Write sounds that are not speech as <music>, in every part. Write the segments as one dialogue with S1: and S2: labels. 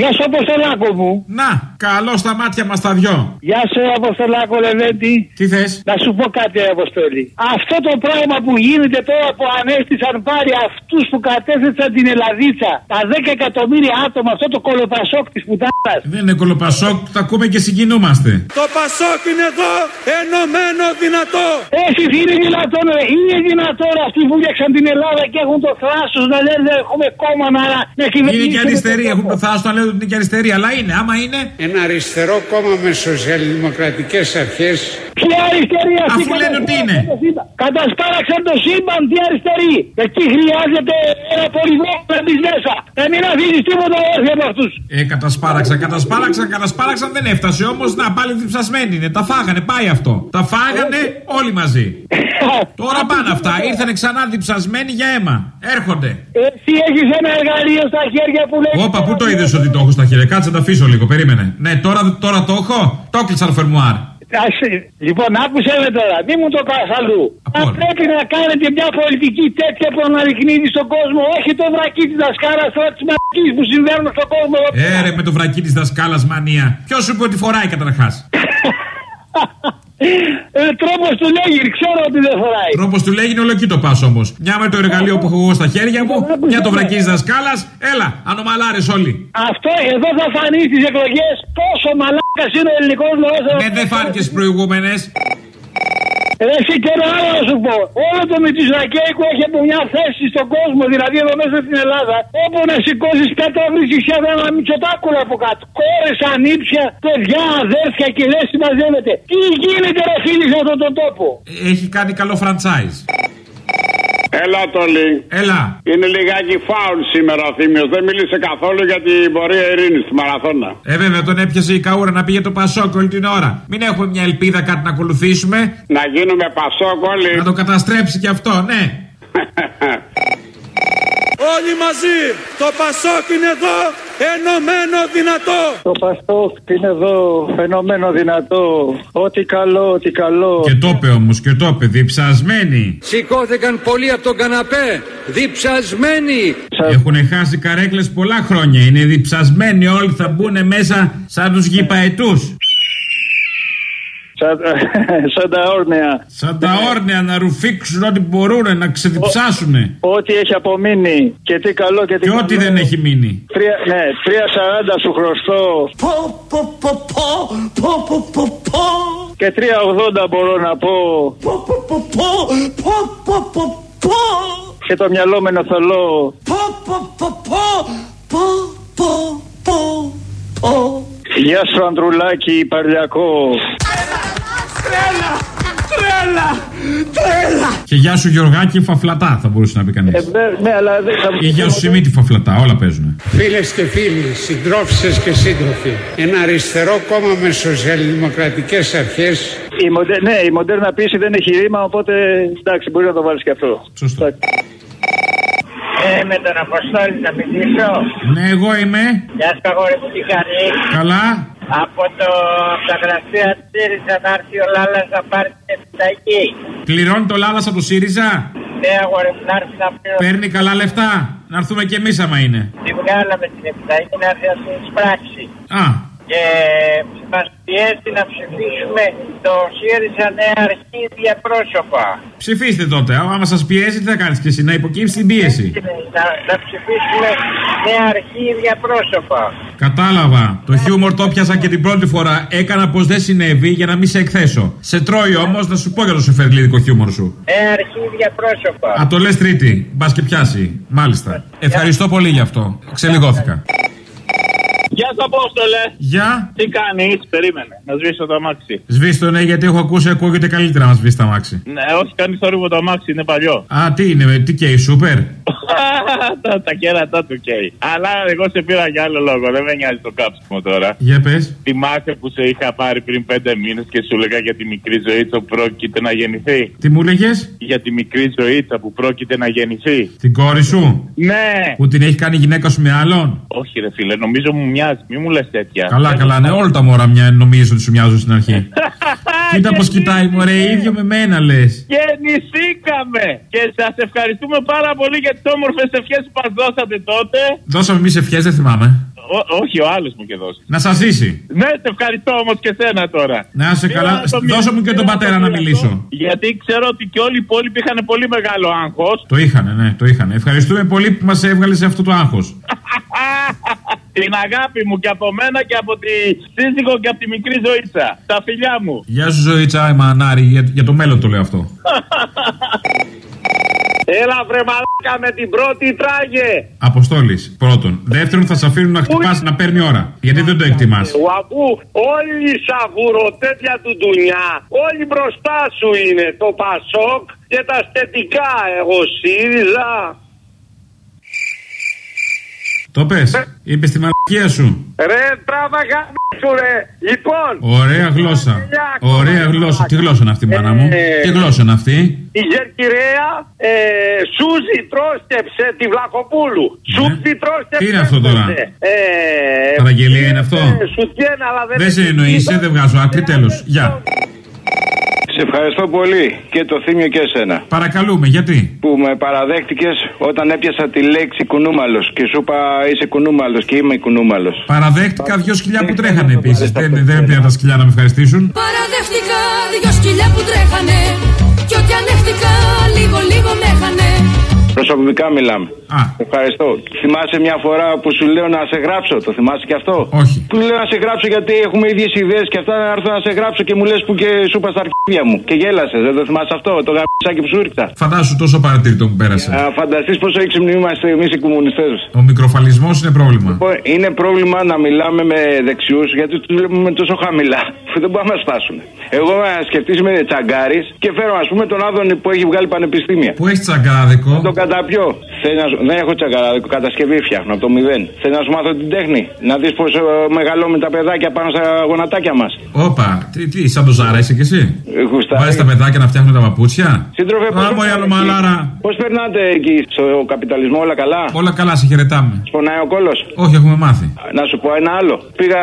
S1: Γεια σου, Αποστολάκο μου.
S2: Να, καλό στα μάτια μας τα δυο.
S1: Γεια σου, Αποστολάκο Λεβέντη.
S2: Τι θες;
S1: Να σου πω κάτι, Αποστολή. Αυτό το πράγμα που γίνεται τώρα που ανέστησαν πάλι αυτούς που κατέθεσαν την Ελλαδίτσα, τα 10 εκατομμύρια άτομα, αυτό το κολοπασόκ της πουτάνας.
S2: Δεν είναι κολοπασόκ, τα ακούμε και συγκινούμαστε.
S3: Το Πασόκ είναι εδώ, ενωμένο δυνατό.
S1: Έτσι είναι δυνατόν, ρε. Είναι δυνατόν αυτοί που φτιάξαν την Ελλάδα και έχουν το θράσος να λένε δεν έχουμε κόμμα να, να κυβερνήσουμε.
S2: Είναι και αριστεροί, έχουν το θάρρο να λένε ότι είναι και αριστεροί. Αλλά είναι, άμα είναι.
S4: Ένα αριστερό κόμμα με σοσιαλδημοκρατικές αρχές.
S1: Ποια αριστερή αυτή
S2: Αφού λένε ότι είναι.
S1: Κατασπάραξαν το σύμπαν, τι αριστερή. Εκεί χρειάζεται ένα πολυβό να μπει μέσα. Να μην αφήνεις τίποτα όρθιο από αυτούς.
S2: Ε, κατασπάραξαν, κατασπάραξαν, κατασπάραξαν, δεν έφτασε όμως. Να πάλι διψασμένοι είναι. Τα φάγανε, πάει αυτό. Τα φάγανε όλοι μαζί. <laughs> Τώρα πάνε αυτά. Ήρθανε ξανά διψασμένοι για αίμα. Έρχονται.
S1: Εσύ έχεις ένα εργαλείο στα χέρια που λέει.
S2: Όπα, πού το είδες ότι το έχω στα χέρια. Κάτσε να τα αφήσω λίγο, περίμενε. Ναι, τώρα, τώρα το έχω; Το έκλεισα το φερμουάρ.
S1: Λοιπόν, άκουσε με τώρα, μη μου το πας αλλού. Θα πρέπει να κάνετε μια πολιτική τέτοια που αναδεικνύει στον κόσμο, όχι το βρακί της δασκάλας τώρα της μαγική που συμβαίνουν στον κόσμο.
S2: Έρε με το βρακί της δασκάλας μανία. Ποιος σου είπε ότι φοράει καταρχάς; <laughs>
S1: Ε, Τρόπος του λέγει, ξέρω ότι δεν φοράει.
S2: Τρόπος του λέγει, όλο εκεί το πας όμως. Μια με το εργαλείο που έχω εγώ στα χέρια μου, μια το βρακί τη δασκάλα. Έλα, ανομαλάρε όλοι.
S1: Αυτό εδώ θα φανείς στι εκλογές πόσο μαλάκας είναι ο ελληνικός λαός.
S2: Ναι, δεν φάνηκε στι προηγούμενες.
S1: Εσύ και ένα άλλο να σου πω. Όλο το Μητσοτάκη έχει από μια θέση στον κόσμο, δηλαδή εδώ μέσα στην Ελλάδα, όπου να σηκώσεις κάτω βρίσκεις ένα Μητσοτάκουλα από κάτω. Κόρες, ανήψια, παιδιά, αδέρφια και λες τι μαζεύεται. Τι γίνεται, ρε φίλοι, σε αυτόν τον τόπο;
S2: Έχει κάνει καλό franchise.
S5: Έλα, Τόλι.
S2: Έλα.
S5: Είναι λιγάκι φάουλ σήμερα ο Θήμιος. Δεν μίλησε καθόλου για την πορεία ειρήνης στη Μαραθώνα.
S2: Ε, βέβαια, τον έπιασε η καούρα να πήγε το Πασόκ όλη την ώρα. Μην έχουμε μια ελπίδα κάτι να ακολουθήσουμε.
S5: Να γίνουμε Πασόκ όλοι.
S2: Να το καταστρέψει και αυτό, ναι. <laughs>
S3: Όλοι μαζί, το Πασόκ είναι εδώ, ενωμένο δυνατό.
S6: Το Πασόκ είναι εδώ, ενωμένο δυνατό. Ό,τι καλό, ό,τι καλό.
S2: Και το είπε όμως, και το είπε, διψασμένοι.
S7: Σηκώθηκαν πολλοί από τον καναπέ, διψασμένοι.
S2: Έχουν χάσει καρέκλες πολλά χρόνια. Είναι διψασμένοι όλοι, θα μπουν μέσα σαν τους γηπαετούς.
S6: Σαν, σαν τα όρνεα.
S2: Σαν τα όρνεα να ρουφήξουν ό,τι μπορούν, να ξεδιψάσουν.
S6: Ό,τι έχει απομείνει. Και τι καλό και τι
S2: Και
S6: καλό.
S2: ό,τι δεν έχει μείνει.
S6: Τρία, ναι, 3,40 σου χρωστώ. Και 3,80 μπορώ να πω. Και το μυαλό με θολό. Γεια σου Ανδρουλάκη Παρλιακό.
S2: Και γεια σου Γιωργάκη Φαφλατά θα μπορούσε να πει κανείς.
S6: Ε, ναι, ναι, αλλά δεν θα
S2: Ή γεια σου Σιμίτη Φαφλατά, όλα παίζουν.
S4: Φίλες και φίλοι, συντρόφισε και σύντροφοι. Ένα αριστερό κόμμα μες σοσιαλδημοκρατικέ αρχές.
S6: Η, μοντε, ναι, η μοντέρνα πίση δεν έχει ρήμα, οπότε εντάξει, μπορείς να το βάλεις και αυτό.
S2: Σωστό.
S1: Ε, με τον Αποστόλη να μιλήσω.
S2: Ναι, εγώ είμαι.
S1: Γεια σου, αγόρι μου, τι κάνεις;
S2: Καλά.
S1: Από το από τα γραφεία τη ΣΥΡΙΖΑ να έρθει ο Λάλλα να πάρει την επιταγή.
S2: Πληρώνει το Λάλας από το ΣΥΡΙΖΑ;
S1: Ναι, αγόρι μου, να έρθει να πληρώσει.
S2: Παίρνει καλά λεφτά; Να έρθουμε κι εμείς άμα είναι.
S1: Τη βγάλαμε την επιταγή να έρθει να την εισπράξει.
S2: Α,
S1: Και μας πιέζει να ψηφίσουμε το ΣΥΡΙΖΑ νέα αρχίδια πρόσωπα.
S2: ψηφίστε τότε. Άμα σας πιέζει, τι θα κάνεις κι εσύ, να υποκύψει την πίεση.
S1: Να, να ψηφίσουμε νέα αρχίδια πρόσωπα.
S2: Κατάλαβα. Το χιούμορ το πιάσα και την πρώτη φορά. Έκανα πως δεν συνέβη για να μην σε εκθέσω. Σε τρώει όμως να σου πω για το σεφερλίδικο χιούμορ σου.
S1: Νέα αρχίδια πρόσωπα.
S2: Α, το λες τρίτη. Μπας και πιάσει. Μάλιστα. Ευχαριστώ πολύ γι' αυτό. Ξελιγώθηκα.
S8: Γεια σου, Απόστολε.
S2: Γεια.
S8: Τι κάνεις, περίμενε. Να σβήσω το αμάξι.
S2: Σβήστο ναι, γιατί έχω ακούσει ακούγεται καλύτερα να σβήσει τα μάξι.
S8: Ναι, όχι, κάνεις θόρυβο το αμάξι, είναι παλιό.
S2: Α, τι είναι, τι καίει, σούπερ; <laughs>
S8: τα, τα κέρατα του καίει. Αλλά εγώ σε πήρα για άλλο λόγο, δεν με νοιάζει το κάψιμο τώρα.
S2: Για πες.
S8: Θυμάσαι που σε είχα πάρει πριν πέντε μήνες και σου έλεγα για τη μικρή ζωήτσα που πρόκειται να γεννηθεί;
S2: Τι μου λέγες,
S8: Για τη μικρή ζωήτσα που πρόκειται να γεννηθεί.
S2: την κόρη σου;
S8: Ναι!
S2: Που την έχει κάνει η γυναίκα σου με άλλον;
S8: Όχι, ρε φίλε, νομίζω μου μοιάζει, μη μου λες τέτοια.
S2: Καλά, καλά, ναι, όλα τα μωρά μια νομίζω ότι σου μοιάζουν στην αρχή. <laughs> Κοίτα πω κοιτάει, μωρέ, ίδιο με μένα λες.
S8: Γεννηθήκαμε! Και σας ευχαριστούμε πάρα πολύ για τι όμορφες ευχές που μας δώσατε τότε.
S2: Δώσαμε εμείς ευχές, δεν θυμάμαι.
S8: Ό- όχι, ο άλλος μου είχε δώσει.
S2: Να σας ζήσει.
S8: Ναι, σε ευχαριστώ όμως και σένα τώρα.
S2: Να είσαι
S8: Πήρα
S2: καλά.
S8: το
S2: Δώσε μου και τον
S8: πήρα
S2: πατέρα
S8: το
S2: να
S8: πήρα
S2: μιλήσω.
S8: αυτό, Γιατί ξέρω ότι και όλοι οι υπόλοιποι είχαν πολύ μεγάλο άγχος.
S2: Το είχανε, ναι, το είχανε. Ευχαριστούμε πολύ που μας έβγαλες σε αυτό το άγχος. <laughs>
S8: Την αγάπη μου και από μένα και από τη σύζυγο και από τη μικρή ζωήτσα. Τα φιλιά μου.
S2: Γεια σου, ζωή Τσάιμα, Ανάρη, για, για το μέλλον το λέω αυτό. <laughs>
S1: Έλα βρε μαλάκα με την πρώτη τράγε.
S2: Αποστόλης, πρώτον. Δεύτερον, θα σε αφήνουν να χτυπάς να παίρνει ώρα. Γιατί δεν το εκτιμάς.
S1: Αφού όλοι οι σαβουροτέτια του ντουνιά, όλοι μπροστά σου είναι το Πασόκ και τα στετικά. Εγώ ΣΥΡΙΖΑ.
S2: Το πες. Είπες τη μαλακία σου.
S1: Ρε τράβαγα σου ρε. Λοιπόν.
S2: Ωραία γλώσσα. Ωραία γλώσσα. Τι γλώσσα είναι αυτή, μάνα μου;
S1: Ε.
S2: Τι γλώσσα είναι αυτή;
S1: Η Γερκυρέα ε, Σούζη πρόσκεψε τη Βλαχοπούλου. Σούζη πρόσκεψε.
S2: Ναι. Τι είναι αυτό τώρα;
S1: Ε,
S2: Παραγγελία είναι αυτό;
S1: ε, Σουτιέν, αλλά δεν
S2: Δεν σε εννοείσαι, δεν βγάζω άκρη, τέλο. Γεια.
S9: Σε ευχαριστώ πολύ και το θύμιο και εσένα.
S2: Παρακαλούμε, γιατί;
S9: Που με παραδέχτηκες όταν έπιασα τη λέξη κουνούμαλος και σου είπα είσαι κουνούμαλος και είμαι κουνούμαλος.
S2: Παραδέχτηκα δυο σκυλιά που τρέχανε επίσης. Δεν, δεν πήρα τα σκυλιά να με ευχαριστήσουν.
S10: Παραδέχτηκα δυο σκυλιά που τρέχανε Κι ό,τι ανέχτηκα λίγο λίγο με έχανε
S9: Προσωπικά μιλάμε.
S2: Α.
S9: Ευχαριστώ. Θυμάσαι μια φορά που σου λέω να σε γράψω, το θυμάσαι και αυτό;
S2: Όχι.
S9: Που λέω να σε γράψω γιατί έχουμε ίδιες ιδέες και αυτά να έρθω να σε γράψω και μου λες που και σου είπα στα αρχίδια μου. Και γέλασες, δεν το θυμάσαι αυτό, το γαμπισάκι που σου ήρθα.
S2: Φαντάσου τόσο παρατηρητό που πέρασε.
S9: Α, φανταστείς πόσο έξυπνοι είμαστε εμείς οι κομμουνιστές.
S2: Ο μικροφαλισμός είναι πρόβλημα.
S9: Λοιπόν, Είναι πρόβλημα να μιλάμε με δεξιούς γιατί τους βλέπουμε τόσο χαμηλά που δεν μπορούμε να σπάσουν. Εγώ να σκεφτεί με τσαγκάρι και φέρω ας πούμε τον Άδωνη που έχει βγάλει πανεπιστήμια.
S2: Που έχεις τσαγκάδικο;
S9: Το καταπιώ. Θέλει να σου... Δεν έχω τσαγκαράδικο, κατασκευή φτιάχνω από το μηδέν. Θέλει να σου μάθω την τέχνη. Να δεις πώς μεγαλώνουν τα παιδάκια πάνω στα γονατάκια μας.
S2: Όπα, τι, τι, σαν το Ζάρα είσαι κι εσύ;
S9: Γουστάρι.
S2: Βάζεις τα παιδάκια να φτιάχνουν τα παπούτσια;
S9: Σύντροφε,
S2: Α, μωρέ, άλλο μαλάρα.
S9: Πώς περνάτε εκεί στο καπιταλισμό, όλα καλά;
S2: Όλα καλά, σε χαιρετάμε.
S9: Σπονάει ο κόλος;
S2: Όχι, έχουμε μάθει.
S9: Να σου πω ένα άλλο. Πήγα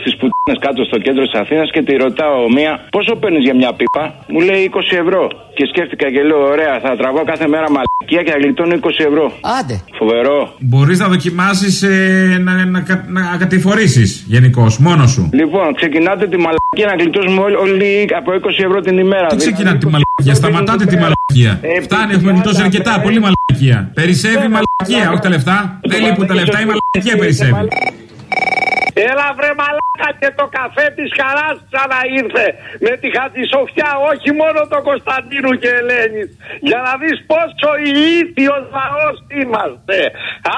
S9: στις πουτίνες κάτω στο κέντρο της Αθήνας και τη ρωτάω μία, πόσο παίρνεις για μια πίπα; Μου λέει 20 ευρώ. Και σκέφτηκα και λέω, ωραία, θα τραβάω κάθε μέρα μαλακία και θα γλιτώνω 20 ευρώ.
S11: Άντε.
S9: Φοβερό.
S2: Μπορείς να δοκιμάσεις ε, να, να, κα- να κατηφορήσεις γενικώς, μόνος σου.
S9: Λοιπόν, ξεκινάτε τη μαλακία να γλιτώσουμε όλοι, όλοι από 20 ευρώ την ημέρα.
S2: Τι
S9: Δηλαδή,
S2: ξεκινάτε τη μαλακία, σταματάτε τη μαλακία.
S9: Ε,
S2: Φτάνει, έχουμε γλιτώσει αρκετά, πολύ μαλακία. Περισσεύει η μαλακία, όχι τα λεφτά. Δεν λείπουν τα λεφτά, η μαλακία περισσεύει.
S1: Έλα βρε μαλάκα και το καφέ της χαράς ξαναήρθε με τη Χατζησοφιά, όχι μόνο το Κωνσταντίνου και Ελένης. Για να δεις πόσο ηλίθιος λαός είμαστε.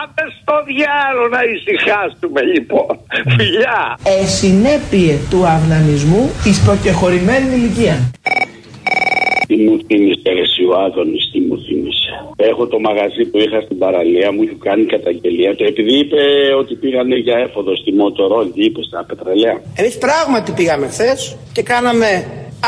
S1: Άντε στο διάλογο να ησυχάσουμε λοιπόν. Φιλιά.
S11: Ε, συνέπειε του αυνανισμού εις προκεχωρημένης ηλικίας.
S12: Τι μου θύμισε εσύ ο Άδωνης, τι μου θύμισε. Έχω το μαγαζί που είχα στην παραλία, μου είχε κάνει καταγγελία. Το επειδή είπε ότι πήγανε για έφοδο στη Μοτορόλ, τι είπε στα πετρελαία.
S11: Εμείς πράγματι πήγαμε χθες και κάναμε,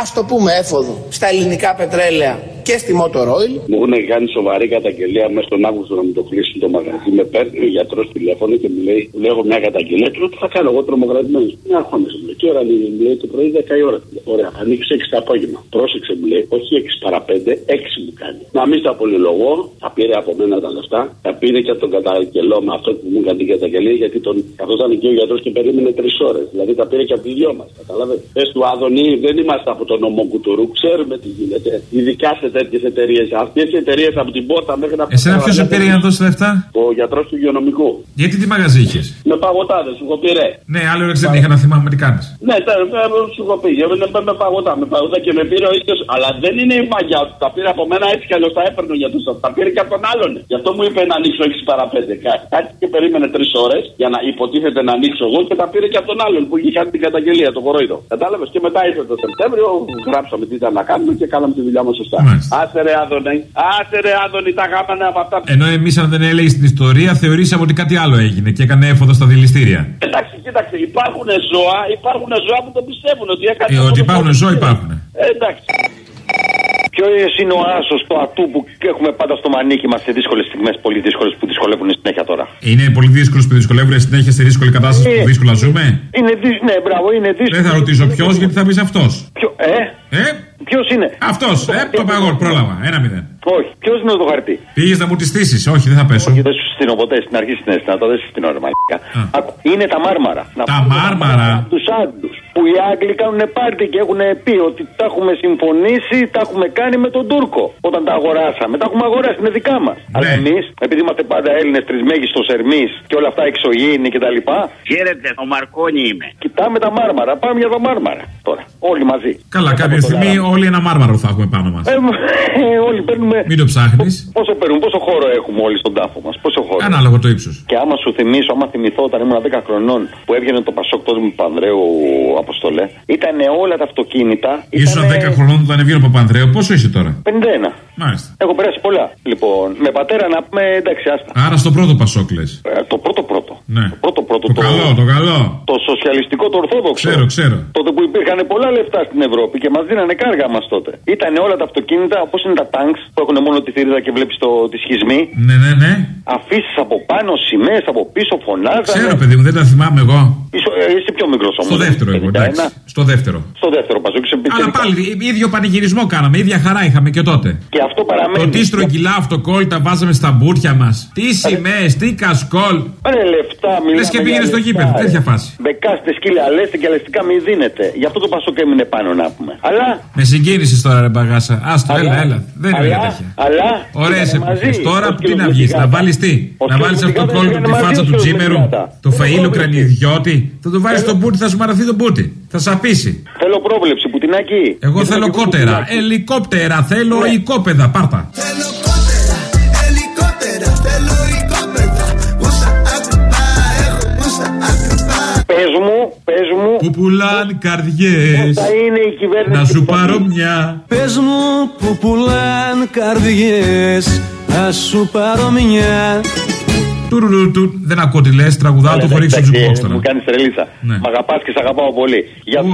S11: ας το πούμε έφοδο, στα ελληνικά πετρέλαια και στη Motor Oil.
S12: Μου έχουν κάνει σοβαρή καταγγελία μέσα στον Αύγουστο να μου το κλείσουν το μαγαζί. Με παίρνει ο γιατρός τηλέφωνο και μου λέει: Του λέω έχω μια καταγγελία. Του λέω: Τι θα κάνω, εγώ τρομοκρατημένος. Μια αγχώνεσαι, μου λέει. Τι ώρα ανοίγει, μου λέει το πρωί 10 η ώρα. Του λέω, Ωραία, ανοίξεις 6 το απόγευμα. Πρόσεξε, μου λέει, όχι 6 παρα 5, 6 μου κάνει. Να μην στα πολυλογώ, θα πήρε από μένα τα λεφτά, θα πήρε και από τον καταγγελό με αυτό που μου έκανε την καταγγελία, γιατί τον καθόταν εκεί ο γιατρός και περίμενε 3 ώρες. Δηλαδή τα πήρε και από οι δυο μας. Κατάλαβε. Πες του Άδωνη, δεν είμαστε από τον νομό κουτουρού, ξέρουμε τι γίνεται. Ειδικά σε τέτοιες εταιρείες. Αυτές οι εταιρείες από την πόρτα μέχρι να
S2: Εσένα ποιος σε πήρε για να δώσει λεφτά;
S12: Ο γιατρός του υγειονομικού.
S2: Γιατί τι μαγαζί είχες;
S12: Με παγωτάδες, σου έχω πει ρε.
S2: Ναι, άλλο δεν είχα να θυμάμαι τι κάνεις.
S12: Ναι, τα- τα- σου έχω πει. Με, με, με παγωτά, με παγωτά και με πήρε ο ίδιος. Αλλά δεν είναι η μαγιά του. Τα πήρε από μένα έτσι κι αλλιώς τα έπαιρνε ο γιατρός. Τα πήρε και από τον άλλον. Γι' αυτό μου είπε να ανοίξω 6 παρα 5. Κάτι και περίμενε 3 ώρες για να υποτίθεται να ανοίξω εγώ και τα πήρε και από τον άλλον που είχε κάνει την καταγγελία, το κορόιδο. Κατάλαβες; Και μετά ήρθε το Σεπτέμβριο, γράψαμε τι ήταν να κάνουμε και κάναμε τη δουλειά μας σωστά.
S2: Μάλιστα.
S12: Άσε ρε Άδωνη, άσε ρε Άδωνη, τα γάμανε από αυτά.
S2: Ενώ εμείς, αν δεν έλεγε την ιστορία, θεωρήσαμε ότι κάτι άλλο έγινε και έκανε έφοδο στα δηληστήρια.
S12: Εντάξει, κοίταξε, υπάρχουν ζώα, υπάρχουν ζώα που το πιστεύουν ότι έκανε.
S2: Ε,
S12: αυτό
S2: ότι
S12: το
S2: υπάρχουν
S12: πράγμα.
S2: ζώα, υπάρχουν.
S12: Ε, εντάξει.
S13: Ποιο είναι ο άσος του ατού που έχουμε πάντα στο μανίκι μας σε δύσκολες στιγμές, πολύ δύσκολες που δυσκολεύουν συνέχεια τώρα;
S2: Είναι πολύ δύσκολο που δυσκολεύουν συνέχεια στη δύσκολη κατάσταση που δύσκολα ζούμε;
S13: Είναι δύσκολο, ναι, μπράβο, είναι δύσκολο.
S2: Δεν θα ρωτήσω ποιος γιατί θα πεις αυτός.
S13: Ποιο, ε,
S2: Ε,
S13: Ποιος είναι;
S2: Αυτός, ε, το παγόρ, πρόλαβα. Ένα μηδέν.
S13: Όχι, ποιος είναι το χαρτί.
S2: Πήγες να μου τη στήσεις, όχι, δεν θα πέσω.
S13: Όχι, δεν σου στείλω ποτέ στην αρχή στην αισθανότητα, δεν σου στείλω ρε μαλάκα. Άκου, Είναι τα μάρμαρα.
S2: Τα μάρμαρα.
S13: Τους Άγγλους. Που οι Άγγλοι κάνουν πάρτι και έχουν πει ότι τα έχουμε συμφωνήσει, τα έχουμε κάνει με τον Τούρκο. Όταν τα αγοράσαμε. Τα έχουμε αγοράσει, είναι δικά μας.
S2: Ναι.
S13: Αλλά εμείς, επειδή είμαστε πάντα Έλληνες τρισμέγιστο Ερμής και όλα αυτά εξωγήινοι κτλ.
S14: Χαίρετε, ο Μαρκόνι είμαι.
S13: Κοιτάμε τα μάρμαρα. Πάμε για τα μάρμαρα τώρα. Όλοι μαζί.
S2: Καλά, κάποια στιγμή όλοι ένα μάρμαρο θα έχουμε πάνω μας.
S13: Ε, ε, όλοι παίρνουμε.
S2: Μην το ψάχνεις.
S13: Πόσο παίρνουμε, πόσο χώρο έχουμε όλοι στον τάφο μας. Πόσο χώρο.
S2: Ανάλογο το ύψος.
S13: Και άμα σου θυμίσω, άμα θυμηθώ όταν ήμουν 10 χρονών που έβγαινε το Πασόκ τότε με Πανδρέου Αποστολέ, ήταν όλα τα αυτοκίνητα.
S2: Ήσουν
S13: ήτανε
S2: 10 χρονών όταν έβγαινε ο Παπανδρέου, πόσο είσαι τώρα;
S13: 51.
S2: Μάλιστα.
S13: Έχω περάσει πολλά. Λοιπόν, με πατέρα να πούμε εντάξει, άστα.
S2: Άρα στο πρώτο Πασόκ λες.
S13: Ε, το πρώτο πρώτο.
S2: Ναι.
S13: Το πρώτο πρώτο.
S2: Το καλό, το καλό.
S13: Το σοσιαλιστικό, το ορθόδοξο.
S2: Ξέρω, ξέρω.
S13: Τότε που υπήρχαν πολλά λεφτά στην Ευρώπη και μας δίνανε κάργα μας τότε. Ήταν όλα τα αυτοκίνητα όπως είναι τα τάγκ που έχουν μόνο τη θηρίδα και βλέπεις τη σχισμή.
S2: Ναι, ναι, ναι.
S13: Αφήσεις από πάνω, σημαίες από πίσω, φωνάζανε.
S2: Ξέρω, παιδί μου, δεν τα θυμάμαι εγώ.
S13: Είσαι, ε, είσαι πιο μικρός όμως.
S2: Στο δεύτερο εγώ, εντάξει. Στο δεύτερο.
S13: Στο δεύτερο παζό και σε
S2: Αλλά πάλι ίδιο πανηγυρισμό κάναμε, ίδια χαρά είχαμε και τότε.
S13: Και αυτό παραμένει.
S2: Το τι στρογγυλά αυτοκόλλητα βάζαμε στα μπούρτια μας. Τι σημαίες, τι κασκόλ.
S13: Ρε λεφτά, μιλάμε.
S2: Λες και πήγαινε στο γήπεδο, τέτοια φάση.
S13: Μπεκάστε σκύλια, λέστε και αλεστικά μη δίνετε. Γι' αυτό το πασόκ έμεινε πάνω να πούμε. Αλλά.
S2: Με συγκίνηση τώρα, ρε μπαγάσα. Άστο, έλα, έλα. Δεν είναι για τέτοια.
S13: Αλλά.
S2: Ωραίε εποχέ. Τώρα τι να βγεις, να βάλεις τι; Να βάλεις αυτό το κόλλο τη φάτσα του τζίμερου. Το φαίλο κρανιδιώτη. Θα το βάλεις στο μπούτι, θα σου μαραθεί το μπούτι. Θα σαπίσει.
S13: Θέλω πρόβλεψη, πουτινάκι.
S2: Εγώ θέλω κότερα. Ελικόπτερα, θέλω οικόπεδα, πάρτα.
S13: Πες μου, πες μου
S2: Που πουλάν καρδιές
S13: Θα είναι η κυβέρνηση
S2: Να σου πάρω μια
S15: Πες μου που πουλάν καρδιές Να σου πάρω μια
S2: Τουρουρούτου, δεν ακούω τι λες, τραγουδάω το χωρίς στο jukebox ε, τώρα.
S13: Μου κάνεις τρελίτσα.
S2: Ναι.
S13: Μ' αγαπάς και σε αγαπάω πολύ. Γεια σου.